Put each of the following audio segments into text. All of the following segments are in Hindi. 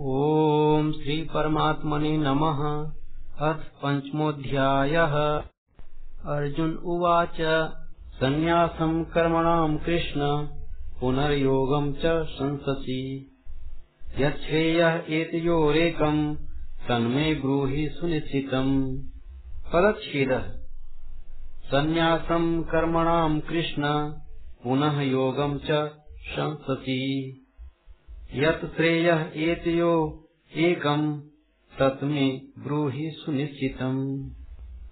ॐ श्रीपरमात्मने नमः। अथ पञ्चमोऽध्यायः अर्जुन उवाच, सन्न्यासं कर्मणां कृष्ण, पुनर्योगं च संससि। यच्छ्रेयः एतयोरेकम् तन्मे ब्रूहि सुनिश्चितम्। पदच्छेदः सन्न्यासं कर्मणां कृष्ण, पुनः योगं च संससि। यत् श्रेयः एतयो एकम् तत्मे ब्रूहि सुनिश्चितम्।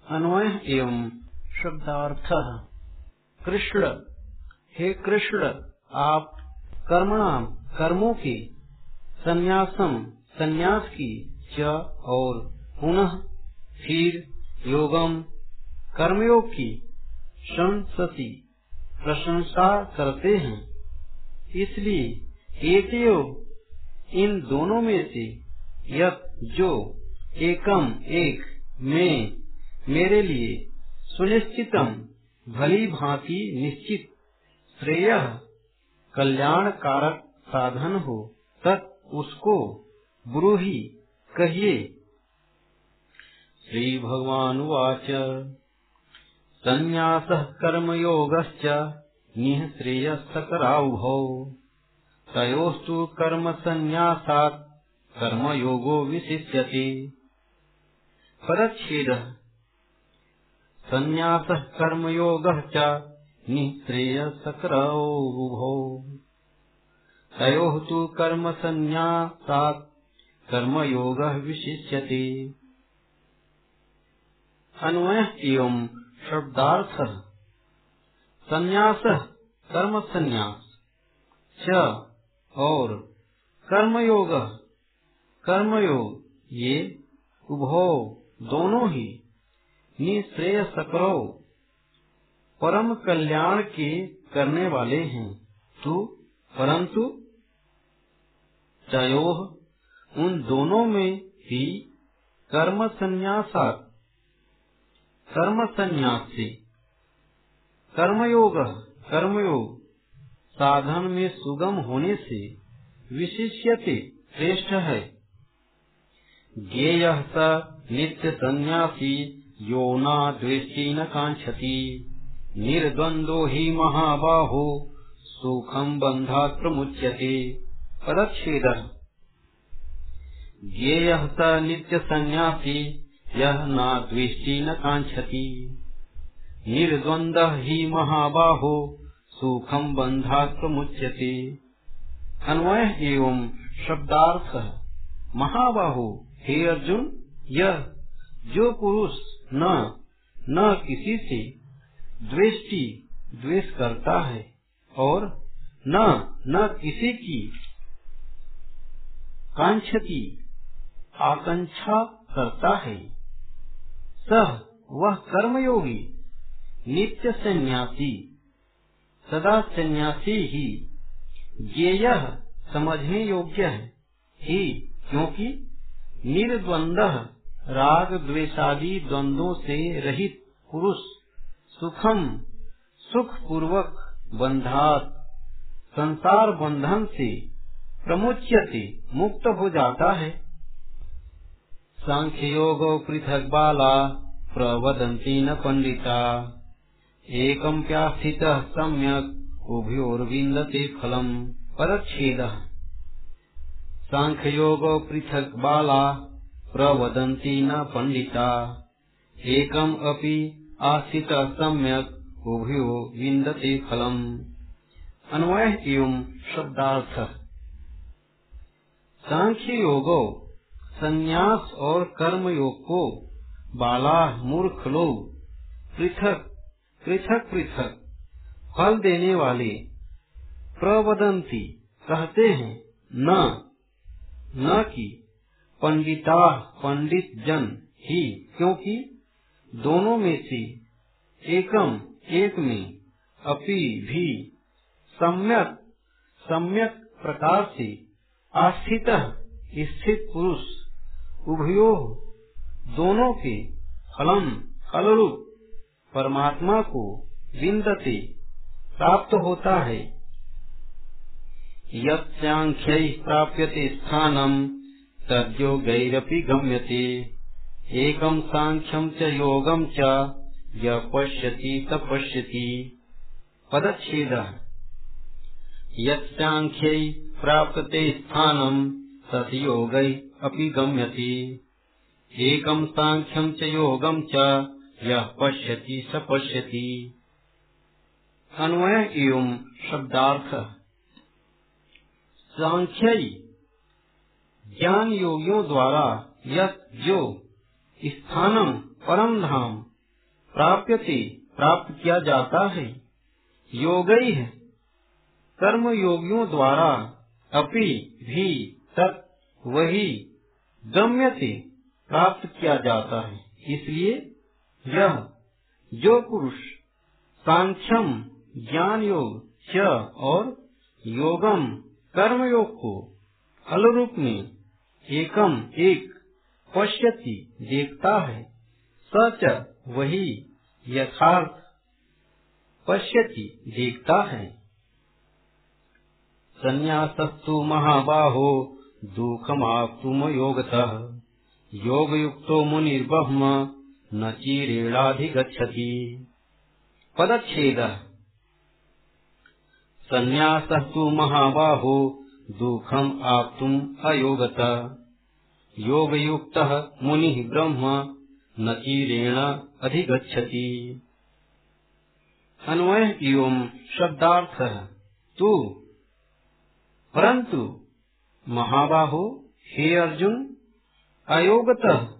अन्वय एवं शब्दार्थ। कृष्ण। हे कृष्ण, आप कर्मणाम कर्मों की संन्यासम संन्यास की च और पुनः फिर योगम कर्मयोग की संसति प्रशंसा करते हैं। इसलिए एतयो इन दोनों में से यत जो, एकम, एक, में, मेरे लिए सुनिश्चितम, भली भांति निश्चित, श्रेय कल्याण कारक साधन हो। तत् उसको ब्रूही कहिए। श्री भगवान वाच संन्यास कर्मयोगश्च निःश्रेयसकराउभौ तयोस्तु कर्म संन्यासात् कर्मयोगो विशिष्यते। परच्छेदः। संन्यासः कर्मयोगः च निःश्रेयसकरौभौ तयोः तु कर्म संन्यासात् कर्मयोगः विशिष्यते। अन्वय एवं शब्दार्थ। संन्यास कर्म संन्यास। च और कर्मयोग कर्मयोग, ये उभो दोनों ही निश्रेय सकरो परम कल्याण के करने वाले हैं। तू परंतु तयोह उन दोनों में ही कर्म संन्यासात कर्म संन्यास से कर्मयोग कर्मयोग साधन में सुगम होने से विशिष्यते श्रेष्ठ है। ज्ञेय स नित्य संन्यासी यो न द्वेष्टि न कांक्षति। निर्द्वंदो ही महाबाहो सुखम बंधात् प्रमुच्यते। पदच्छेद। ज्ञेय स नित्य संन्यासी यह न द्वेष्टि न कांक्षति। निर्द्वंद ही महाबाहो सुखम बंधात् प्रमुच्यते अन्वय एवं शब्दार्थ। महाबाहु, हे अर्जुन, यह, जो पुरुष न न किसी से द्वेष्टि, द्वेष करता है, और न न किसी की कांक्षति, आकांक्षा करता है, सह वह कर्मयोगी, नित्य संन्यासी। सदा सन्यासी ही। ज्ञेय समझने योग्य है। ही, क्योंकि निर्द्वंद राग द्वेषादि द्वंद्वों से रहित पुरुष सुखम सुख पूर्वक बंधात, संसार बंधन से प्रमुच्यते, मुक्त हो जाता है। सांख्य योग पृथक बाला प्रवदंती न पंडिता। एकम प्यास्थित सम्यक? उभयोर्विंदते फलम। पर छेद परच्छेद। सांख्ययोग पृथक बाला। प्रवदन्ति न पंडिता एकम अपि आस्थित सम्यक। उभयो विंदते फलम। अन्वय एवं शब्दार्थ? सांख्य योगो संन्यास और कर्म योग को बाला मूर्ख लोग पृथक पृथक पृथक फल देने वाले प्रवदंती कहते हैं, न न कि पंडिता पंडित जन ही, क्योंकि दोनों में से एकम एक में अपि भी सम्यक सम्यक प्रकार से आस्थित स्थित पुरुष उभयो दोनों के फलम फलरूप परमात्मा को विन्दते प्राप्त होता है। यख्य प्राप्यते स्थानम तद्योगैरपि गम्यते। एकं साङ्ख्यं च योगं च, य पश्यति स पश्यति। पदच्छेदः। यत्साङ्ख्यै प्राप्ते स्थानम् तत् योगै अपि गम्यते। एकं साङ्ख्यं च योगं च यः पश्यति स पश्यति। अन्वय एवं शब्दार्थ। सांख्य ज्ञान योगियों द्वारा यह जो स्थानम परम धाम प्राप्यते, प्राप्त किया जाता है। योग है कर्म योगियों द्वारा अपि भी तक वही गम्यते, प्राप्त किया जाता है। इसलिए यह जो पुरुष, सांख्यम ज्ञान योग च और योगम कर्म योग को फल रूप में एकम एक पश्यति देखता है। सच वही यथार्थ पश्यति देखता है। संन्यासस्तु महाबाहो दुखमाप्तुम योगतः योग युक्तो मुनिर्ब्रह्म न चीरेणाधिगछति पदछेद संन्यास तो महाबाहो, दुखम आप्तुम अयोगत। योग युक्त मुनि ब्रह्म, न चीरेण अधिगछति अन्वय एवं शब्दार्थ। तू। परंतु महाबाहो, हे अर्जुन, अयोगत।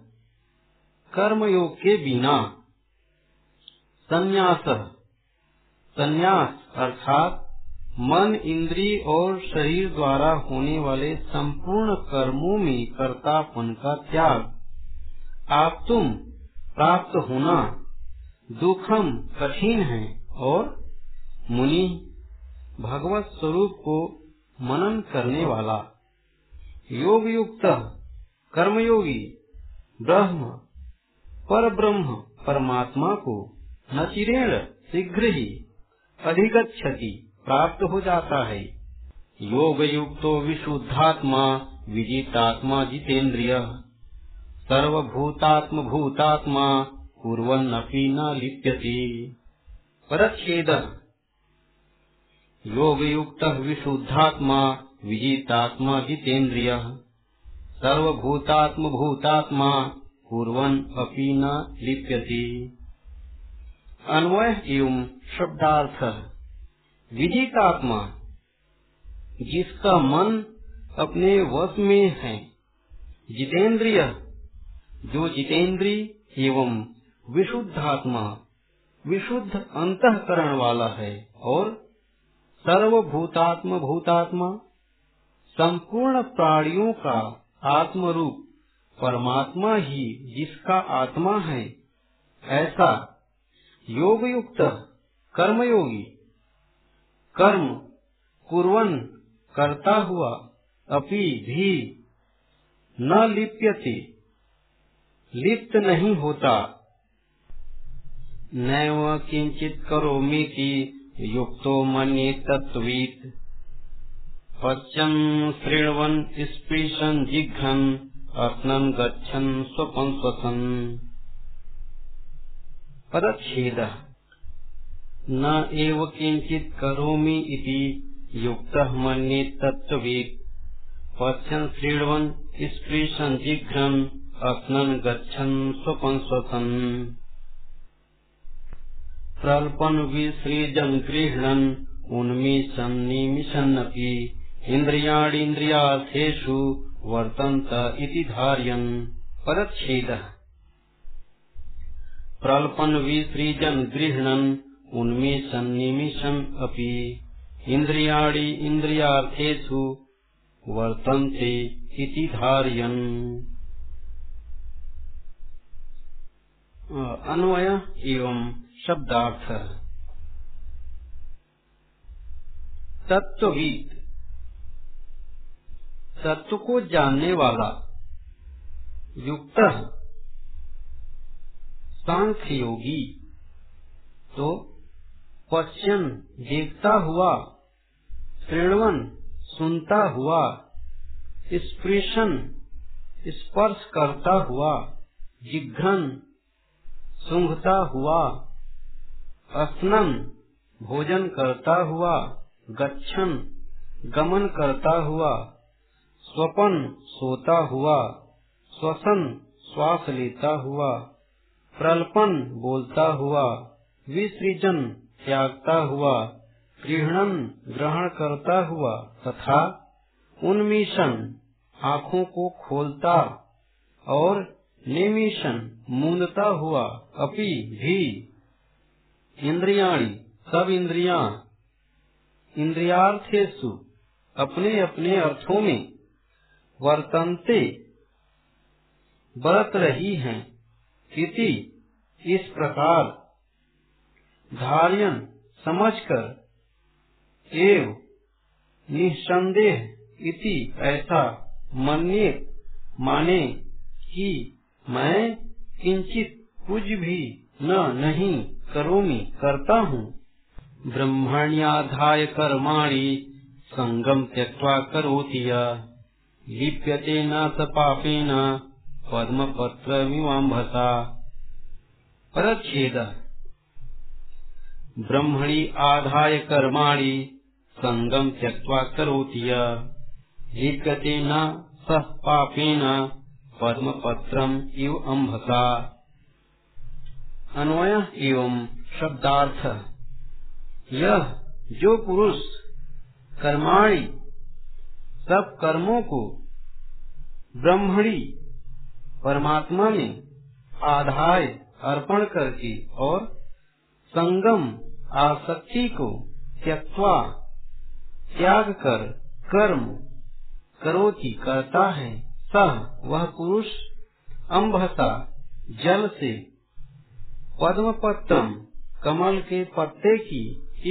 कर्मयोग के बिना संन्यास संन्यास अर्थात मन इंद्री और शरीर द्वारा होने वाले संपूर्ण कर्मों में कर्तापन का त्याग। आप तुम प्राप्त होना दुखम कठिन है और मुनि भगवत स्वरूप को मनन करने वाला। योग युक्त कर्मयोगी ब्रह्म पर ब्रह्म परमात्मा को नचिरेण शीघ्र ही अधिगछति प्राप्त हो जाता है। योग युक्तो विशुद्धात्मा विजितात्मा जितेन्द्रिय। सर्वभूतात्म भूतात्मा कुर्वन्नपि न लिप्यते। परच्छेद। योग युक्त विशुद्धात्मा विजितात्मा जितेन्द्रिय। सर्वभूतात्म भूतात्मा कुर्वन् अपि न लिप्यते। अन्वय एवं शब्दार्थ। विजित आत्मा जिसका मन अपने वश में है जितेंद्रिय जो जितेंद्री एवं विशुद्ध आत्मा विशुद्ध अंतकरण वाला है और सर्वभूतात्म भूतात्मा संपूर्ण प्राणियों का आत्म रूप परमात्मा ही जिसका आत्मा है, ऐसा योग युक्त कर्मयोगी, कर्म कुर्वन करता हुआ अपि भी न लिप्यते। लिप्त नहीं होता। नैव किंचित की युक्तो मन्ये तत्वीत पश्यन् शृण्वन् स्पृशन् जिघ्रन् अश्नन् गच्छन् स्वपन् स्वसन्। पदच्छेदः। न एव किञ्चित् करोमि इति युक्तः मन्ये तत्त्ववित्। पश्यन् शृण्वन् स्पृशन् जिघ्रन् अश्नन् गच्छन् स्वपन् स्वसन्। प्रल्पन् विसृजन् गृह्णन् उन्मिषन् निमिषन्नपि इन्द्रियाणीन्द्रियार्थेषु वर्तन्त इति धार्यन् पदच्छेदः प्रल्पन् विसृजन् गृह्णन् उन्मेषन् निमिषम् अपि। इन्द्रियाणि इन्द्रियार्थेषु वर्तन्ते इति धारयन् अन्वय एवं शब्दार्थ। तत्वविद तत्व को जानने वाला युक्त सांख्य योगी। तो पश्चिम देखता हुआ श्रेणवन सुनता हुआ स्प्रेशन स्पर्श करता हुआ, जिघ्रन सुंघता हुआ स्नन भोजन करता हुआ, गच्छन गमन करता हुआ स्वपन सोता हुआ, श्वसन श्वास लेता हुआ, प्रलपन बोलता हुआ, विसृजन त्यागता हुआ गृहणन ग्रहण करता हुआ तथा उन्मीशन आँखों को खोलता और निमिशन मूंदता हुआ, अपी भी इंद्रियाणी, सब इंद्रिया इंद्रियार्थेशु अपने अपने अर्थों में वर्तनते। बरत रही हैं। इति इस प्रकार। धार्यन समझकर। एव निसंदेह इति ऐसा मन्य, माने कि मैं किंचित कुछ भी न नहीं करोमी, करता हूँ। ब्रह्मण्याधाय कर्माणि संगम त्यक्त्वा करोति लिप्यते न स पापेन पद्मपत्रमिवाम्भसा। परच्छेद। ब्रह्मणि आधाय कर्माणि संगम त्यक्त्वा करोति लिप्यते न स पापेन पद्मपत्रम इव अम्भसा। अन्वय एवं शब्दार्थ। यह जो पुरुष कर्माणी सब कर्मों को ब्रह्मणी परमात्मा में आधार अर्पण करके और संगम आसक्ति को त्यक्वा त्याग कर कर्म करोति करता है, सह वह पुरुष अम्भसा जल से पद्म पत्रम कमल के पत्ते की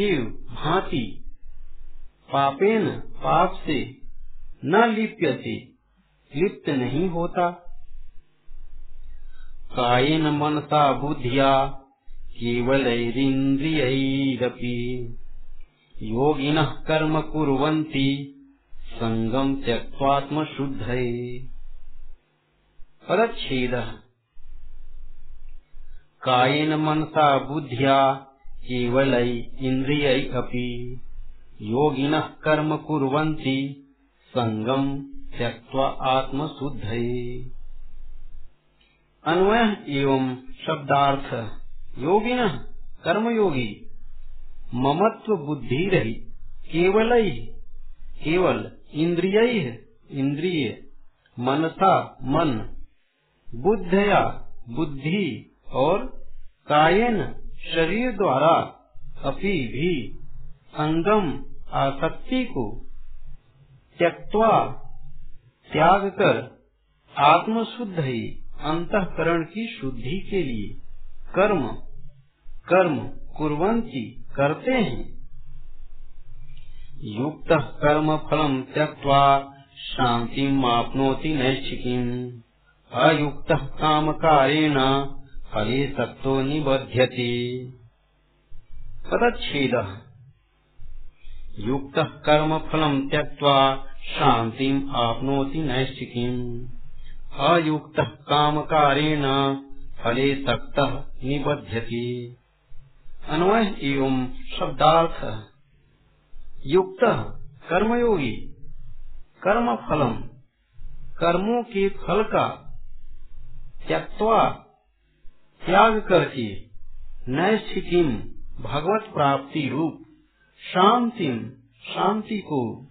इव भांति पापेन पाप से न लिप्यते। लिप्त नहीं होता। कायेन मनसा बुद्धिया, केवलैरिन्द्रियैरपि। योगिनः कर्म कुर्वन्ति सङ्गम् त्यक्त्वात्मशुद्धये। पदच्छेदः। कायेन मनसा बुद्ध्या केवलै इन्द्रियै अपि योगिनः कर्म कुर्वन्ति सङ्गम् त्यक्त्वा आत्मशुद्धये। अन्वय एवं शब्दार्थ योगिन कर्मयोगी। ममत्व बुद्धि रही केवल केवल इंद्रिय इंद्रिय मनसा मन, बुद्धया बुद्धि और कायन शरीर द्वारा अपी भी संगम आसक्ति को त्यक्वा त्याग कर आत्मशुद्ध ही अंतकरण की शुद्धि के लिए कर्म कर्म कुर्वंती करते हैं। युक्त कर्म फलम त्यक्वा शांति मापनोति नैष्ठिकी अयुक्त काम कारेण फले सक्तो निबध्यते। पदच्छेद युक्त कर्म फलम शान्तिम् आपनोति नैष्ठिकीम्। अयुक्त कामकारेण फले सक्त निबध्यति। अन्वय एवं शब्दार्थ। युक्त कर्मयोगी, कर्म फलम, कर्मों के फल का त्यक्वा त्याग करके नैष्ठिकीम भगवत प्राप्ति रूप शांति शांति को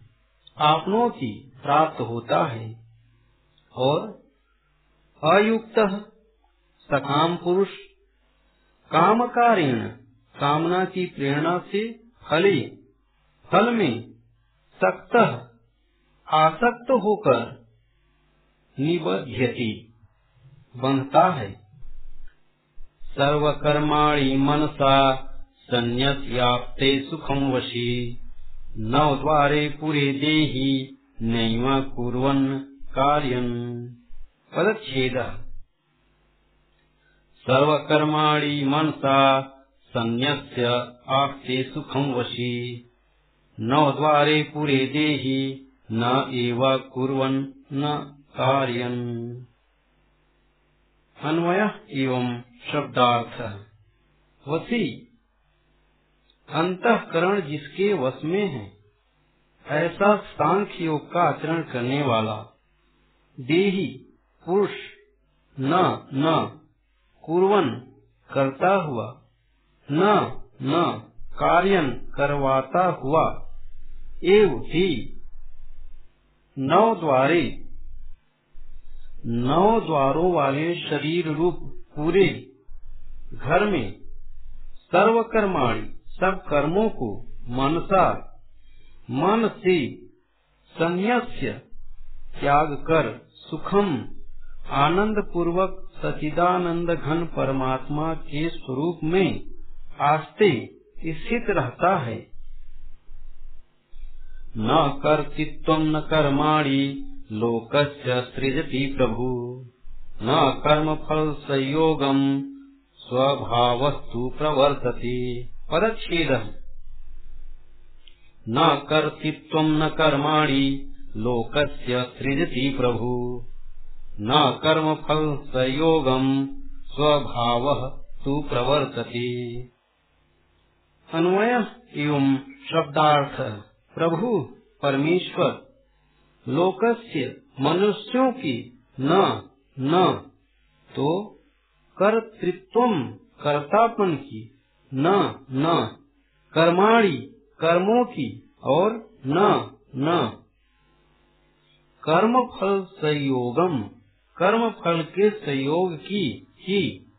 आपनों की प्राप्त होता है। और अयुक्त सकाम पुरुष कामकारेण, कामना की प्रेरणा से फले, फल में सक्त, आसक्त होकर निबध्यति, बनता है। सर्वकर्माणि मनसा सन्न्यस्याप्ते सुखं वशी। नवद्वारे पुरे देहि, नैव कुर्वन् कार्यम्। पदच्छेदः। सर्वकर्माणि मनसा सन्न्यस्य आप्ते सुखं वशी। नवद्वारे पुरे देहि, न एव कुर्वन् न कार्यन् अन्वय एवं शब्दार्थ। वसी अंतकरण जिसके वश में है, ऐसा सांख्य योग का आचरण करने वाला, देही, पुरुष, न न, कुरवन करता हुआ, न न, कार्यन करवाता हुआ, एव ही नौ द्वारे नौ द्वारों वाले शरीर रूप पूरे, घर में, सर्वकर्माणी सब कर्मों को मनसा मन से संयस्य त्याग कर सुखम आनंद पूर्वक सचिदानंद घन परमात्मा के स्वरूप में आस्ते स्थित रहता है। न कर्तृत्व न कर्माणी, लोकस्य सृजति प्रभु। न कर्म फल संयोगम स्वभावस्तु प्रवर्तते। परच्छेद। न कर्तृत्व न कर्माणि, लोकस्य सृजति प्रभु। न कर्म फल संयोगम स्वभाव तु प्रवर्तते। अन्वय एवं शब्दार्थ। प्रभु, परमेश्वर, लोकस्य मनुष्यों की न न तो कर्तृत्व कर्तापन की न न। कर्माणी, कर्मों की और न न। कर्म फल संयोगम कर्म फल के संयोग की, ही।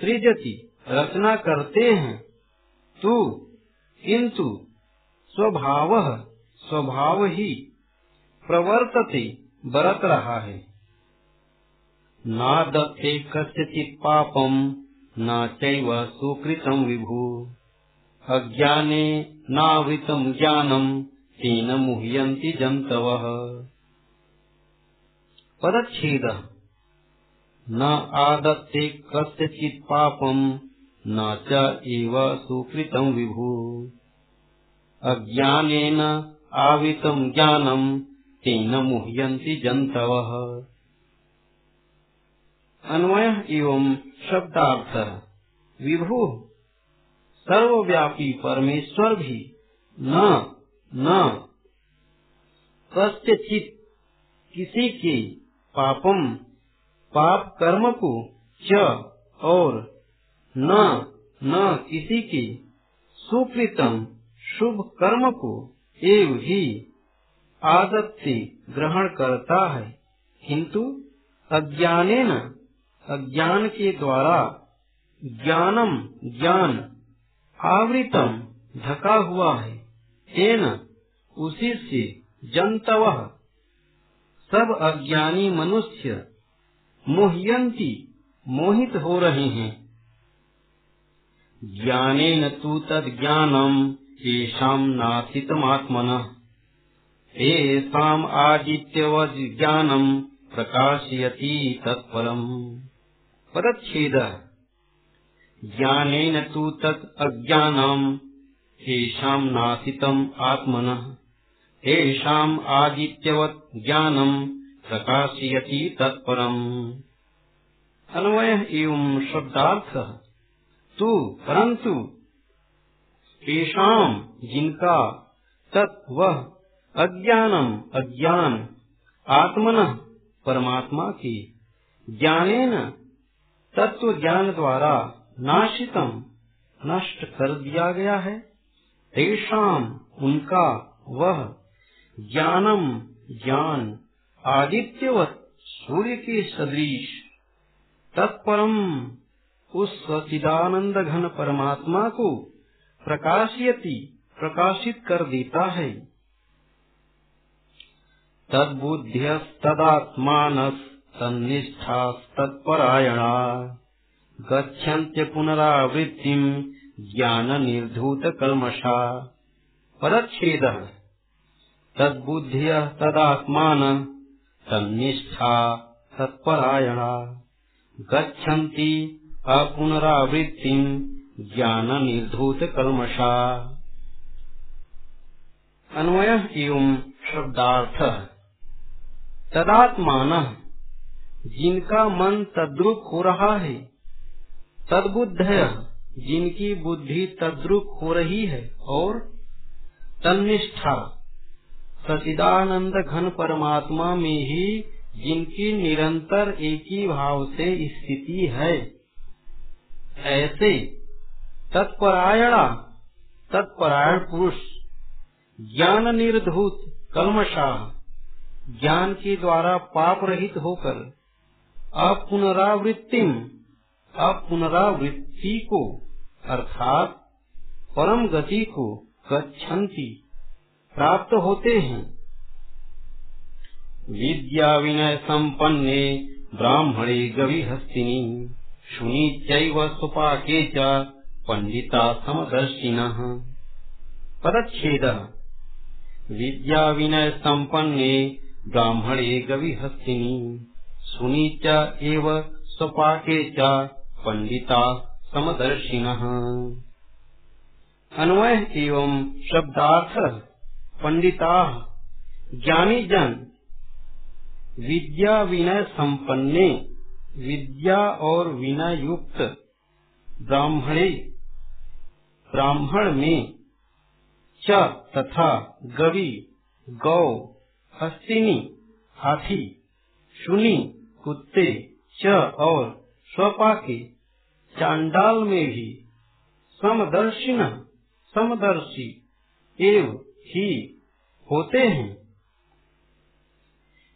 त्रिजति रचना करते हैं। तू, किंतु, स्वभाव स्वभाव ही। प्रवर्तते, बरत रहा है। न दत्ते कस्यचित् पापम न चैव विभु। अज्ञाने नावृतम ज्ञानम तेन मुह्यन्ति जन्तवः। पदच्छेद। न आदत्ते कस्यचित् पापम न च एव विभु। अज्ञानेन आवितम ज्ञानम तेन मुह्यन्ति जन्तवः। अन्वय एवं शब्दार्थ। विभु, सर्वव्यापी परमेश्वर भी न न। कस्यचित किसी के पापम, पाप कर्म को च और न न किसी के सुकृतम, शुभ कर्म को एव ही आदत से ग्रहण करता है। किंतु अज्ञाने न अज्ञान के द्वारा ज्ञानम ज्ञान आवृतम ढका हुआ है। तेन उसी से जंतव। सब अज्ञानी मनुष्य मोह्यंती मोहित हो रहे हैं। ज्ञाने न तू तद ज्ञानम येषाम नाथितमात्मनः तेषाम् आदित्यवज्ञानम् प्रकाशयति तत्परम् पदच्छेदः ज्ञानेन तु तत् अज्ञानम् तेषाम् नाशितम् आत्मनः। तेषाम् आदित्यवत् ज्ञानम् प्रकाशयति तत्परम्। अन्वय एवं शब्दार्थ। तू जिनका तत् वह अज्ञानम अज्ञान, आत्मन परमात्मा की। ज्ञानेन तत्व ज्ञान द्वारा नाशितम, नष्ट कर दिया गया है। तेषाम उनका वह ज्ञानम, ज्ञान आदित्यवत सूर्य के सदृश। तत्परम उस सचिदानंद घन परमात्मा को प्रकाशयति, प्रकाशित कर देता है। तद्बुद्ध्यस्तदात्मानस्तन्निष्ठास्तत्परायणा गच्छन्त्य पुनरावृत्तिम् ज्ञाननिर्धूतकल्मषा। पदच्छेदः तद्बुद्ध्यः तदात्मान तन्निष्ठा तत्परायणा। गच्छन्ति अपुनरावृत्तिम् ज्ञाननिर्धूतकल्मषा। अन्वय एवं शब्दार्थ। तदात्मान जिनका मन तद्रुप हो रहा है, तदबुद्ध जिनकी बुद्धि तद्रुप हो रही है और तनिष्ठा सचिदानंद घन परमात्मा में ही जिनकी निरंतर एक ही भाव से स्थिति है। ऐसे तत्परायणा, तत्परायण पुरुष, ज्ञान निर्धूत कलमशाह ज्ञान के द्वारा पाप रहित होकर अपुनरावृत्तिम अपुनरावृत्ति को, अर्थात परम गति को गच्छन्ति, प्राप्त होते हैं। विद्या विनय संपन्ने ब्राह्मणे गवि हस्तिनी शुनी चैव सुपाके च पंडिता समदर्शिन। पदछेद विद्या विनय संपन्ने ब्राह्मणे गवि हस्तिनी सुनी एव स्वपाके च पंडिता समदर्शिन। अन्वय एवं शब्दार्थ पंडिता ज्ञानी जन विद्या विनय संपन्ने विद्या और विनय युक्त ब्राह्मणे ब्राह्मण में च तथा गवि गौ हस्तिनी हाथी सुनी, कुत्ते, च और स्वपा के चांडाल में भी, समदर्शिन, समदर्शी, एव ही होते हैं।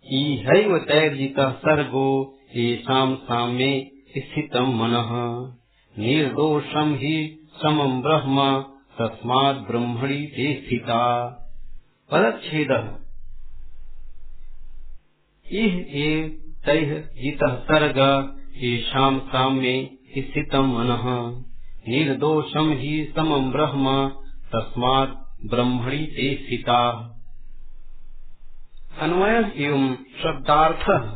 इहैव तैर्जितः सर्गो येषाम् साम्ये स्थितम् मनः। निर्दोषम् हि समम् ब्रह्म तस्मात् ब्रह्मणि ते स्थिता। पदच्छेदः इह एव तैः जितः सर्ग येषाम् साम्ये स्थितम् मनः। निर्दोषम् हि समम् ब्रह्म, तस्मात् ब्रह्मणि ते स्थिता। अन्वय एवं शब्दार्थ।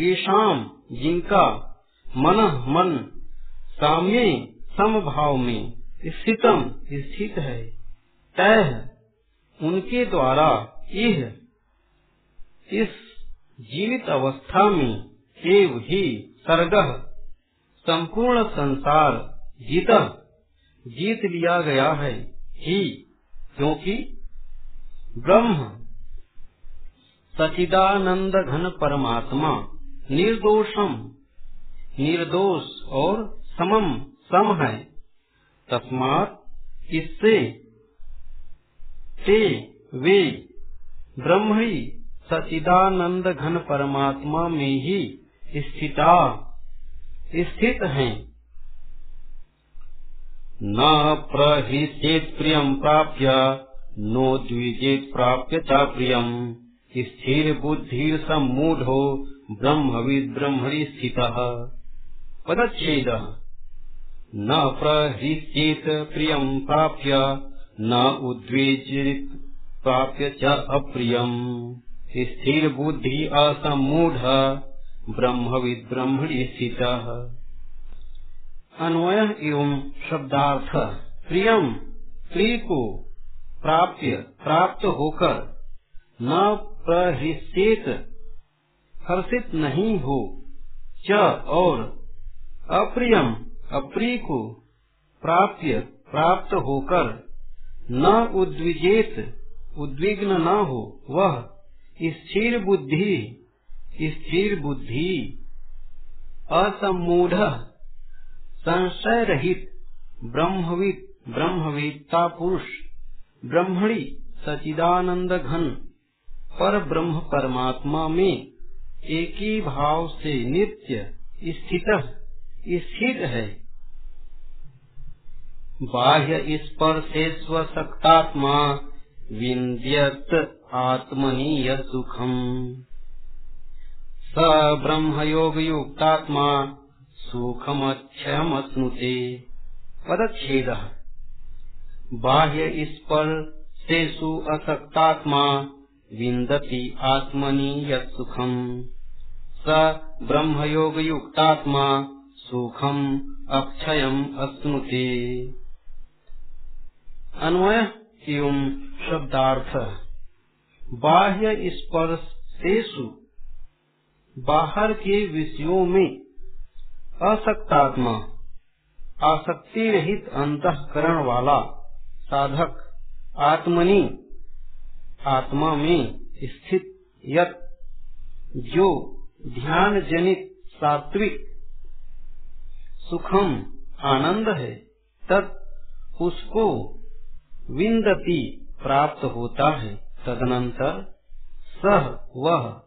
ईशाम जिनका मन मन साम्य समभाव में स्थितम स्थित है तय उनके द्वारा यह इस जीवित अवस्था में एव ही सर्ग, संपूर्ण संसार जीत जीत लिया गया है ही, क्योंकि ब्रह्म सचिदानंद घन परमात्मा, निर्दोषम, निर्दोष और समम सम है। तस्मात इससे ते वे ब्रह्म ही सचिदानंद घन परमात्मा में ही स्थिता, स्थित हैं। न प्रहिष्येत प्रियम प्राप्य, नो द्विजेत प्राप्य चा प्रियम स्थिर बुद्धि सम्मूढ़ो ब्रह्मविद ब्रह्मणि स्थित। पदछेद न प्रहृष्येत प्रियम प्राप्य, न उद्वेजित प्राप्य च अप्रियम। स्थिर बुद्धि असमूढ़ ब्रह्मविद ब्रह्मणि स्थित। अन्वय एवं शब्दार्थ। प्रियम प्रिय को प्राप्य, प्राप्त होकर, न प्रहिष्येत हर्षित नहीं हो, च और अप्रियम अप्रिय को प्राप्य, प्राप्त होकर, न उद्विजेत, उद्विग्न न हो, वह स्थिर बुद्धि स्थिर बुद्धि असमूढ़ संशय रहित ब्रह्मविद, ब्रह्मवेत्ता पुरुष, ब्रह्मणि सचिदानंद घन, पर ब्रह्म परमात्मा में एक ही भाव से नित्य, स्थित स्थित है। बाह्य स्पर्शे स्वशक्तात्मा विन्द्यत। आत्मनीय सुखम स ब्रह्म योग युक्तात्मा सुखमक्षयमश्नुते पदछेद बाह्य स्पर्शेषु असक्तात्मा विन्दति आत्मनि यत्सुखम्। स ब्रह्मयोगयुक्तात्मा सुखम् अक्षयम् अश्नुते अन्वय एवं शब्दार्थ। बाह्य स्पर्श तेसु बाहर के विषयों में असक्तात्मा आसक्ति रहित अंतकरण वाला साधक, आत्मनि, आत्मा में स्थित यत, जो ध्यान जनित सात्विक सुखम आनंद है, तत् उसको विंदती प्राप्त होता है। तदनंतर सह वह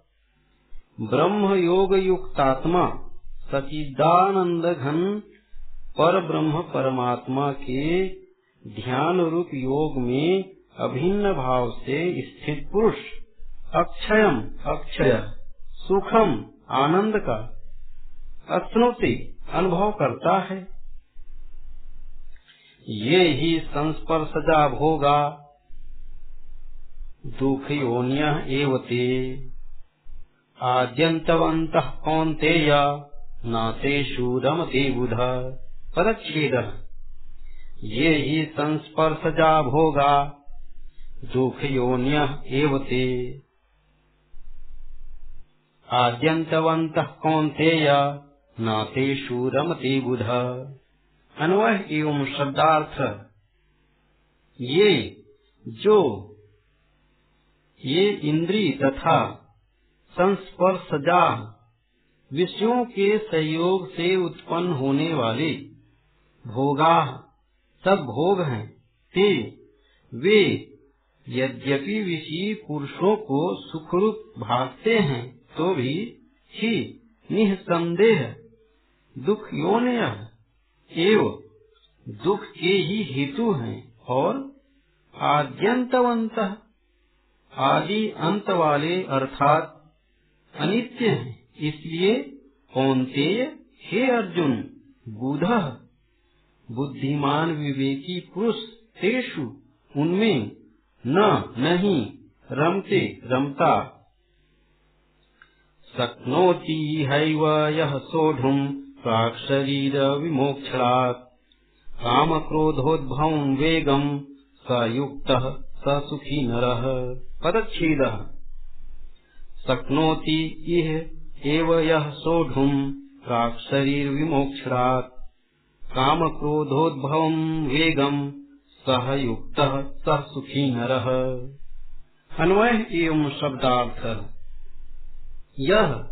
ब्रह्म योग युक्तात्मा सचिदानंद घन पर ब्रह्म परमात्मा के ध्यान रूप योग में अभिन्न भाव से स्थित पुरुष। अक्षयम, अक्षय। सुखम आनंद का अश्नुति अनुभव करता है। ये ही संस्पर्शजा भोगा। दुख योन्य एवते। आद्यंतवंत कौंतेय नातेषु रमते बुध। परच्छेद ये ही संस्पर्शजा भोगा दुख योन्य एवते। आद्यंतवंत कौंतेय नातेषु रमते बुध। अन्वय एवं शब्दार्थ ये जो ये इंद्री तथा संस्पर्शजा विषयों के सहयोग से उत्पन्न होने वाले भोगा, सब भोग हैं। ते, वे यद्यपि विषय पुरुषों को सुखरूप भागते हैं तो भी ही निसंदेह दुख योनय, एवं दुख के ही हेतु हैं और आद्यंतवंत आदि अंत वाले अर्थात अनित्य हैं। इसलिए कौनतेय? हे अर्जुन, बुध। बुद्धिमान विवेकी पुरुष, तेषु, उनमें न, नहीं, रमते, रमता। शक्नोति हैव यः सोढुम् प्राक्शरीर विमोक्षणात् काम क्रोधोद्भव वेगम स युक्तः। सुखी नरः पदच्छेदः। शक्नोति इह एव यः सोढुम् प्राक्शरीर विमोक्षणात् काम क्रोधोद्भव वेगम सह युक्त सह सुखी नर। अन्वय एवं शब्दार्थ। यह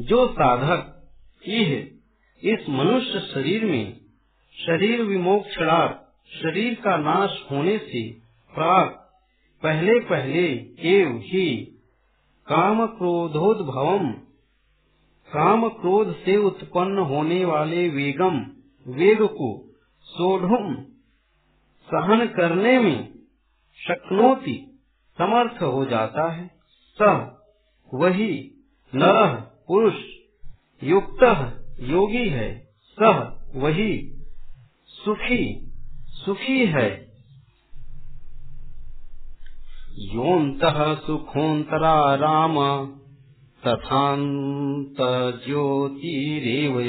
जो साधक, इह, इस मनुष्य शरीर में शरीर विमोक्षणार्थ शरीर का नाश होने से प्राक पहले पहले एव ही। काम क्रोधोद्भवम काम क्रोध से उत्पन्न होने वाले वेगम वेग को सोढ़ुम, सहन करने में शक्नोति, समर्थ हो जाता है। सह, वही, नर, पुरुष, युक्त, योगी है। सह, वही, सुखी सुखी है। योत सुखोतरा राम। तथात ज्योतिरव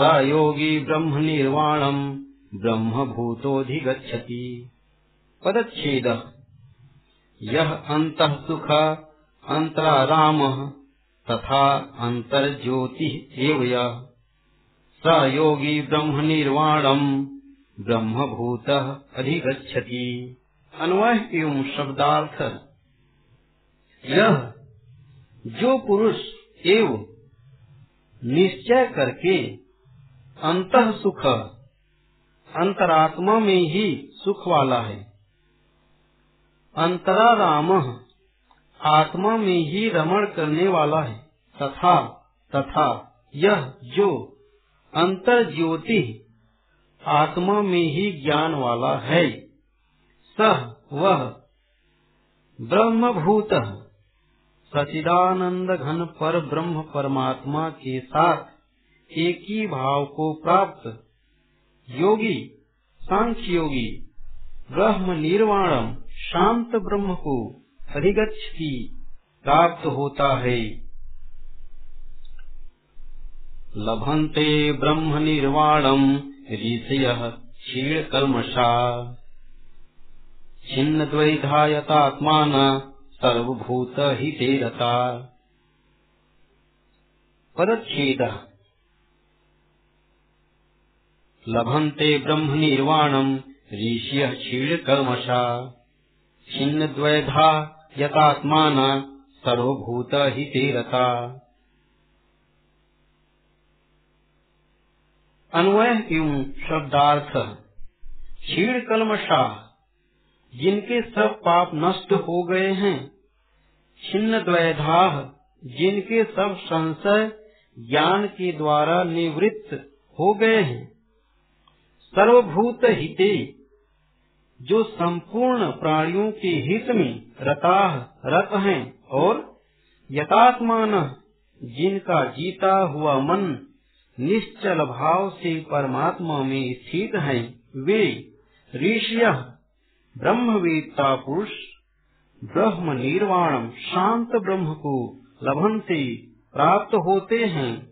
स योगी ब्रह्म निर्वाणम ब्रह्म भूतोधिगछति पदछेद यह अंत सुख अंतराराम तथा अंतर्ज्योति एव स योगी ब्रह्म निर्वाणम ब्रह्म भूत अधिगछति अन्वय एवं शब्दार्थ। यह जो पुरुष एवं निश्चय करके अंत सुख अंतरात्मा में ही सुख वाला है। अंतराराम आत्मा में ही रमण करने वाला है। तथा तथा, यह जो अंतर ज्योति आत्मा में ही ज्ञान वाला है। सह वह ब्रह्मभूत। सचिदानंद घन पर ब्रह्म परमात्मा के साथ एक ही भाव को प्राप्त योगी सांख्य योगी ब्रह्म निर्वाणम शांत ब्रह्म को अधिगछति प्राप्त होता है। लभंते ब्रह्म निर्वाणम ऋषय क्षीण कलमशा छिन्न द्वैधायतात्मान सर्वभूतहिते रता पदच्छेदः। लभन्ते ब्रह्मनिर्वाणम् ऋष्यः क्षीणकल्मषा छिन्नद्वैधा यतात्माना सर्वभूतहिते रता अन्वय एवं शब्दार्थ? क्षीण कलमशाह जिनके सब पाप नष्ट हो गए हैं। छिन्न द्वैधाह, जिनके सब संशय ज्ञान के द्वारा निवृत्त हो गए हैं। सर्वभूत हिते, जो संपूर्ण प्राणियों के हित में रताह, रत हैं और यथात्मान, जिनका जीता हुआ मन निश्चल भाव से परमात्मा में स्थित हैं, वे ऋषि ब्रह्मवेत्ता पुरुष, ब्रह्म निर्वाण शांत ब्रह्म को लभन से प्राप्त होते हैं।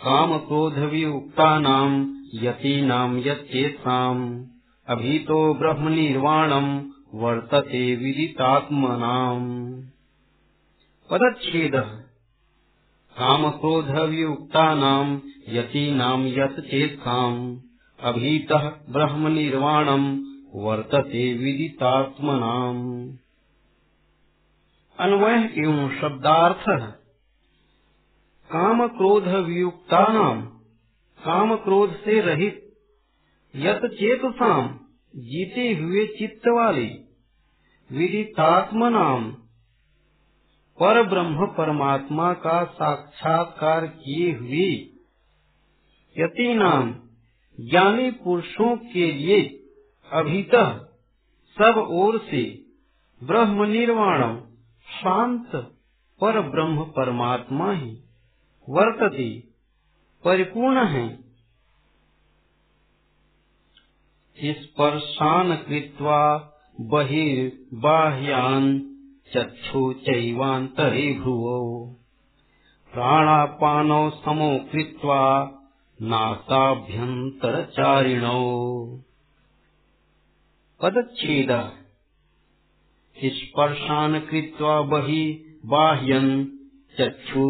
काम क्रोध वियुक्ता नाम यती नाम यचेताम अभी तो ब्रह्म निर्वाणम, वर्तते विदितात्मनाम। पदच्छेद। काम क्रोध वियुक्तानाम् यतीनाम् यत् चेत्साम् अभीतः ब्रह्म निर्वाणम् वर्तते विदितात्मनाम्। अन्वय एवं शब्दार्थ? काम क्रोध वियुक्तानाम काम क्रोध से रहित यत चेतसाम जीते हुए चित्त वाले विदितात्मनाम। पर ब्रह्म परमात्मा का साक्षात्कार किए हुए यति नाम ज्ञानी पुरुषों के लिए अभीत सब ओर से ब्रह्म निर्वाण शांत पर ब्रह्म परमात्मा ही वर्तते, परिपूर्ण है। स्पर्शान कृत्वा बहिर्बाह्यान चक्षु चैवान्तरे भ्रुवौ। प्राणापानौ समो कृत्वा नासाभ्यन्तरचारिणौ पदच्छेद। स्पर्शान् कृत्वा बहिः बाह्यन् चक्षु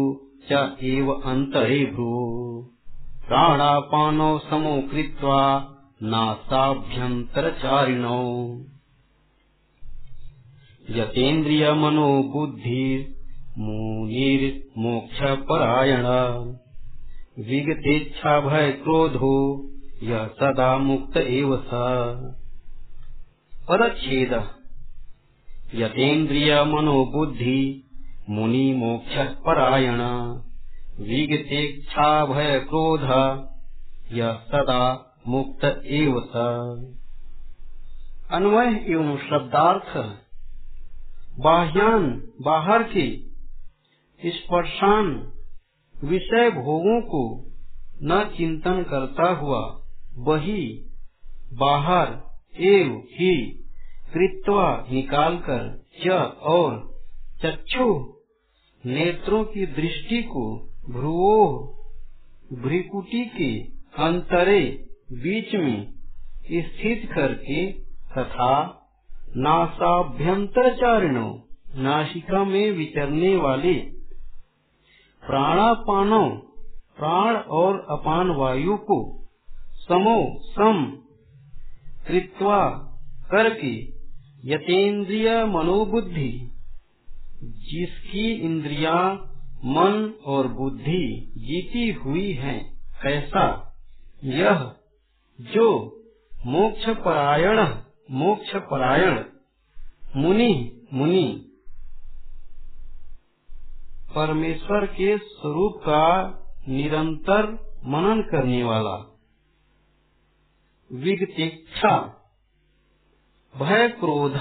च एव अन्तरे भ्रुवो प्राणापानौ समो कृत्वा नासाभ्यन्तरचारिणौ यतेन्द्रिय मनो बुद्धि मुनिर्मोक्ष परायण विगतेच्छा भय क्रोधो यह सदा मुक्त एव स। पदच्छेद। यतेन्द्रिय मनो बुद्धि मुनि मोक्ष परायण। विगतेच्छा भय क्रोध यह सदा मुक्त एव स। अन्वय एवं शब्दार्थ। बाह्यान, बाहर के स्पर्शान विषय भोगों को न चिंतन करता हुआ वही बाहर एव ही कृत्वा निकालकर च और चक्षु नेत्रों की दृष्टि को भ्रुवो भ्रिकुटी के अंतरे बीच में स्थित करके तथा नासाभ्यंतरचारिणों नासिका में विचरने वाले प्राणापानो, प्राण और अपान वायु को समो सम कृत्वा करके यतेन्द्रिय मनोबुद्धि, जिसकी इंद्रिया, मन और बुद्धि जीती हुई है, कैसा? यह जो मोक्ष परायण मोक्ष परायण मुनि मुनि परमेश्वर के स्वरूप का निरंतर मनन करने वाला। विगतिक्षा। भय क्रोध।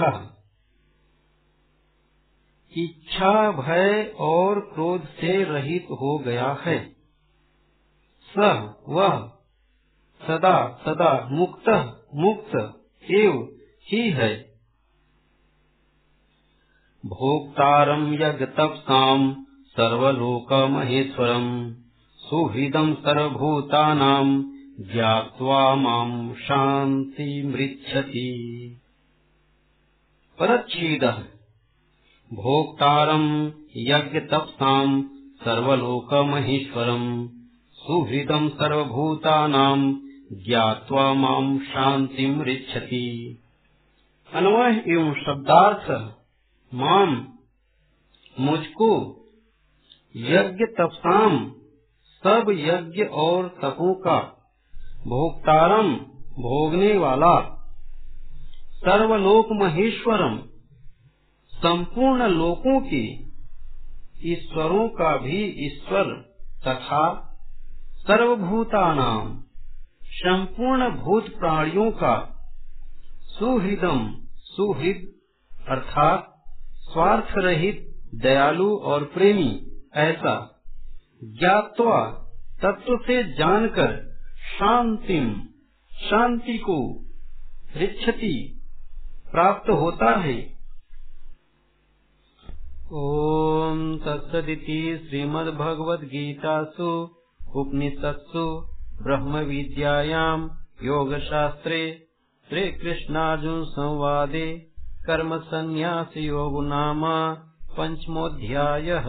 इच्छा, भय और क्रोध से रहित हो गया है। सह, वह, सदा सदा, मुक्त मुक्त, एव, ही है। भोक्तारम् यज्ञतप्साम् सर्वलोकमहेश्वरम्। सुहृदम् सर्वभूतानाम् ज्ञात्वा माम् शान्तिमृच्छति। परच्छेद। भोक्तारम्, यज्ञतप्साम्, सर्वलोकमहेश्वरम्। सुहृदम् सर्वभूतानाम् एवं शब्दार्थ। माम, मुझको यज्ञ तपसाम सब यज्ञ और तपों का भोक्तारम, भोगने वाला। सर्वलोक महेश्वरम, संपूर्ण लोकों के, ईश्वरों का भी ईश्वर तथा सर्वभूतानाम, संपूर्ण भूत प्राणियों का सुहृदम, सुहृद अर्थात स्वार्थ रहित दयालु और प्रेमी। ऐसा। ज्ञातवा तत्व से जानकर शांतिम शांति को रिच्छति प्राप्त होता है। ओम तत्सदिति श्रीमद्भगवद्गीतासु, उपनिषत्सु ब्रह्म विद्यायाम् योगशास्त्रे, श्रीकृष्णार्जुन संवादे कर्म संन्यास योग नाम पंचमोऽध्यायः